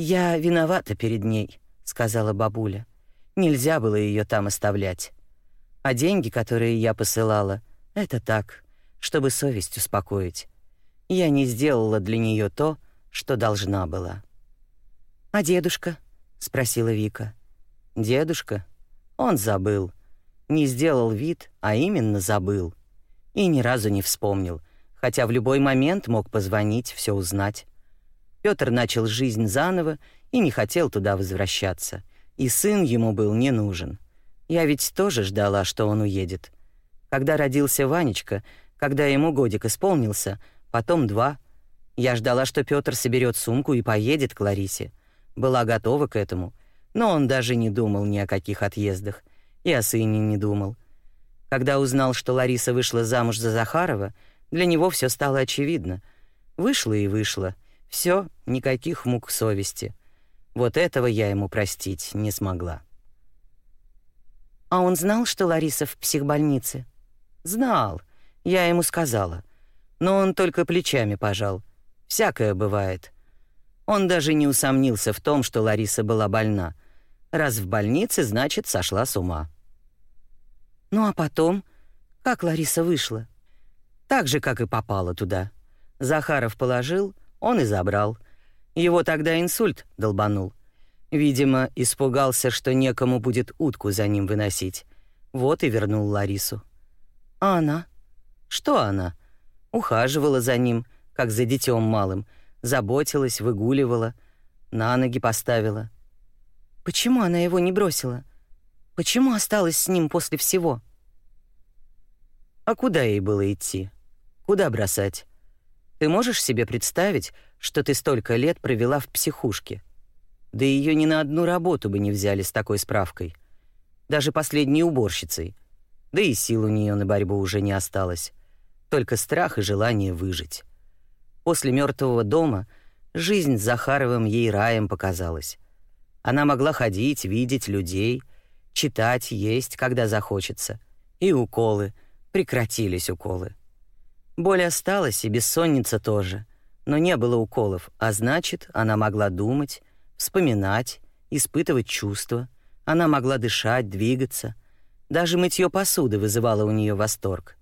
«Я виновата перед ней», — сказала бабуля. «Нельзя было ее там оставлять. А деньги, которые я посылала, это так, чтобы совесть успокоить. Я не сделала для нее то, что должна была». «А дедушка?» — спросила Вика. «Дедушка? Он забыл. Не сделал вид, а именно забыл. И ни разу не вспомнил, хотя в любой момент мог позвонить, все узнать. Петр начал жизнь заново и не хотел туда возвращаться. И сын ему был не нужен. Я ведь тоже ждала, что он уедет. Когда родился Ванечка, когда ему годик исполнился, потом два, я ждала, что Петр соберет сумку и поедет к Ларисе. Была готова к этому, но он даже не думал ни о каких отъездах, и о сыне не думал. Когда узнал, что Лариса вышла замуж за Захарова, для него все стало очевидно. Вышла и вышла. Все, никаких мук совести. Вот этого я ему простить не смогла. А он знал, что Лариса в психбольнице? Знал. Я ему сказала. Но он только плечами пожал. Всякое бывает. Он даже не усомнился в том, что Лариса была больна. Раз в больнице, значит, сошла с ума. Ну а потом, как Лариса вышла? Так же, как и попала туда. Захаров положил, он и забрал. Его тогда инсульт долбанул. Видимо, испугался, что некому будет утку за ним выносить. Вот и вернул Ларису. А она? Что она? Ухаживала за ним, как за детем малым, заботилась, выгуливала, на ноги поставила. Почему она его не бросила? Почему осталась с ним после всего? А куда ей было идти? Куда бросать? Ты можешь себе представить, что ты столько лет провела в психушке? Да ее ни на одну работу бы не взяли с такой справкой. Даже последней уборщицей. Да и сил у нее на борьбу уже не осталось. Только страх и желание выжить. После мертвого дома жизнь Захаровым ей раем показалась. Она могла ходить, видеть людей, читать, есть, когда захочется. И уколы. Прекратились уколы. Боль осталась, и бессонница тоже. Но не было уколов, а значит, она могла думать, вспоминать, испытывать чувства. Она могла дышать, двигаться. Даже мытье посуды вызывало у нее восторг.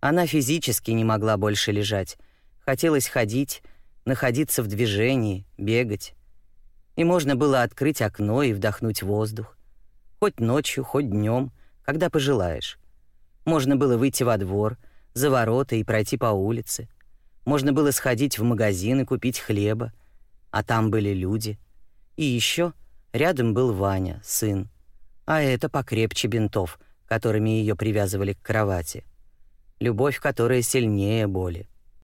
Она физически не могла больше лежать. Хотелось ходить, находиться в движении, бегать. И можно было открыть окно и вдохнуть воздух. Хоть ночью, хоть днем, когда пожелаешь. Можно было выйти во двор — за ворота и пройти по улице. Можно было сходить в магазин и купить хлеба, а там были люди. И еще рядом был Ваня, сын. А это покрепче бинтов, которыми ее привязывали к кровати. Любовь, которая сильнее боли.